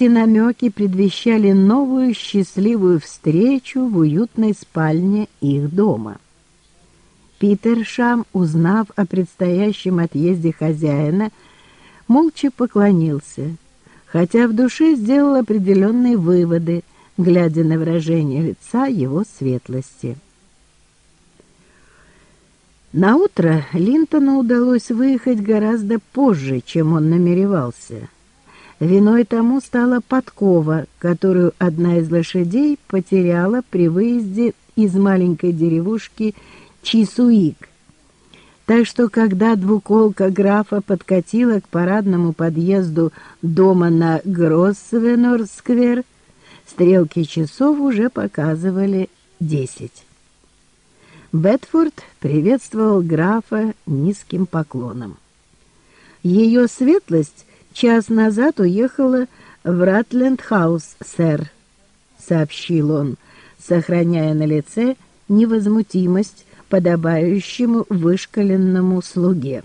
Эти намеки предвещали новую счастливую встречу в уютной спальне их дома. Питер Шам, узнав о предстоящем отъезде хозяина, молча поклонился, хотя в душе сделал определенные выводы, глядя на выражение лица его светлости. На утро Линтону удалось выехать гораздо позже, чем он намеревался. Виной тому стала подкова, которую одна из лошадей потеряла при выезде из маленькой деревушки Чисуик. Так что, когда двуколка графа подкатила к парадному подъезду дома на Гроссвенор-сквер, стрелки часов уже показывали десять. Бетфорд приветствовал графа низким поклоном. Ее светлость час назад уехала в Ратленд-хаус, сэр, — сообщил он, сохраняя на лице невозмутимость, подобающую вышколенному слуге.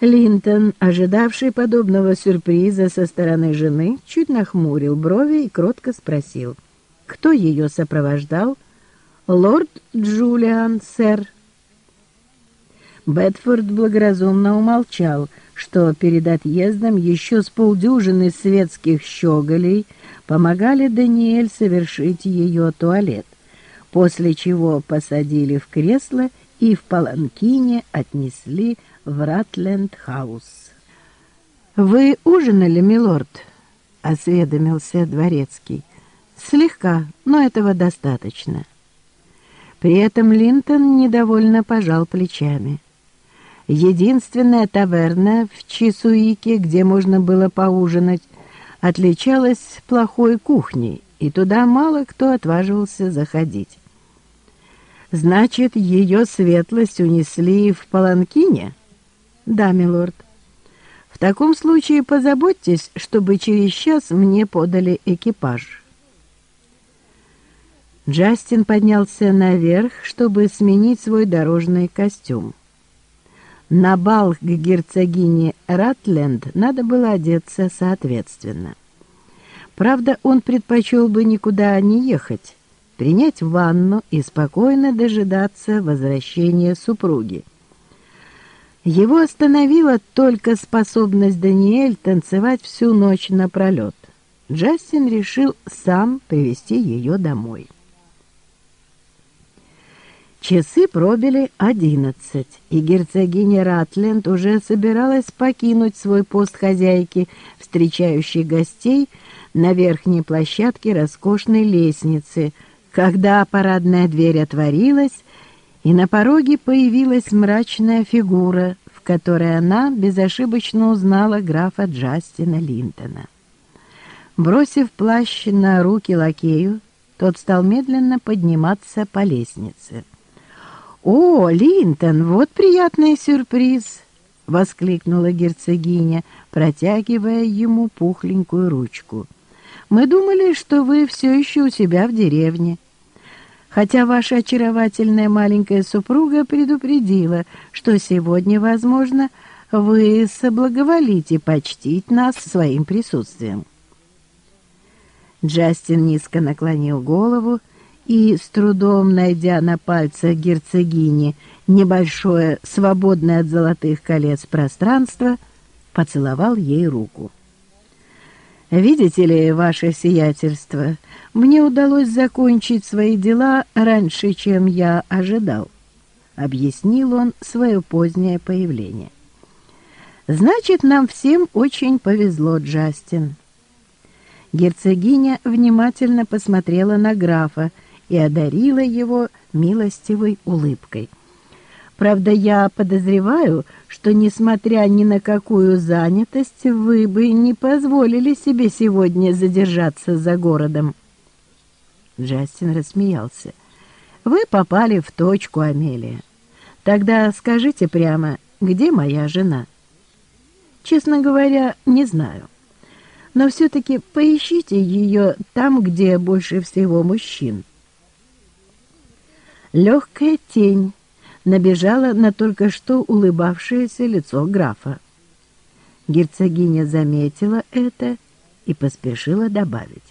Линтон, ожидавший подобного сюрприза со стороны жены, чуть нахмурил брови и кротко спросил, кто ее сопровождал. «Лорд Джулиан, сэр». Бетфорд благоразумно умолчал, что перед отъездом еще с полдюжины светских щеголей помогали Даниэль совершить ее туалет после чего посадили в кресло и в паланкине отнесли в Ратленд-хаус. «Вы ужинали, милорд?» — осведомился дворецкий. «Слегка, но этого достаточно». При этом Линтон недовольно пожал плечами. Единственная таверна в Чесуике, где можно было поужинать, отличалась плохой кухней, и туда мало кто отваживался заходить. Значит, ее светлость унесли в паланкине? Да, милорд. В таком случае позаботьтесь, чтобы через час мне подали экипаж. Джастин поднялся наверх, чтобы сменить свой дорожный костюм. На бал к герцогине Ратленд надо было одеться соответственно. Правда, он предпочел бы никуда не ехать, принять ванну и спокойно дожидаться возвращения супруги. Его остановила только способность Даниэль танцевать всю ночь напролет. Джастин решил сам привести ее домой. Часы пробили одиннадцать, и герцогиня Ратленд уже собиралась покинуть свой пост хозяйки, встречающей гостей на верхней площадке роскошной лестницы — когда парадная дверь отворилась, и на пороге появилась мрачная фигура, в которой она безошибочно узнала графа Джастина Линтона. Бросив плащ на руки лакею, тот стал медленно подниматься по лестнице. «О, Линтон, вот приятный сюрприз!» — воскликнула герцогиня, протягивая ему пухленькую ручку. «Мы думали, что вы все еще у себя в деревне хотя ваша очаровательная маленькая супруга предупредила, что сегодня, возможно, вы соблаговолите почтить нас своим присутствием. Джастин низко наклонил голову и, с трудом найдя на пальцах герцогини небольшое, свободное от золотых колец пространство, поцеловал ей руку. «Видите ли, ваше сиятельство, мне удалось закончить свои дела раньше, чем я ожидал», — объяснил он свое позднее появление. «Значит, нам всем очень повезло, Джастин». Герцогиня внимательно посмотрела на графа и одарила его милостивой улыбкой — Правда, я подозреваю, что, несмотря ни на какую занятость, вы бы не позволили себе сегодня задержаться за городом. Джастин рассмеялся. Вы попали в точку, Амелия. Тогда скажите прямо, где моя жена? Честно говоря, не знаю. Но все-таки поищите ее там, где больше всего мужчин. Легкая тень набежала на только что улыбавшееся лицо графа. Герцогиня заметила это и поспешила добавить.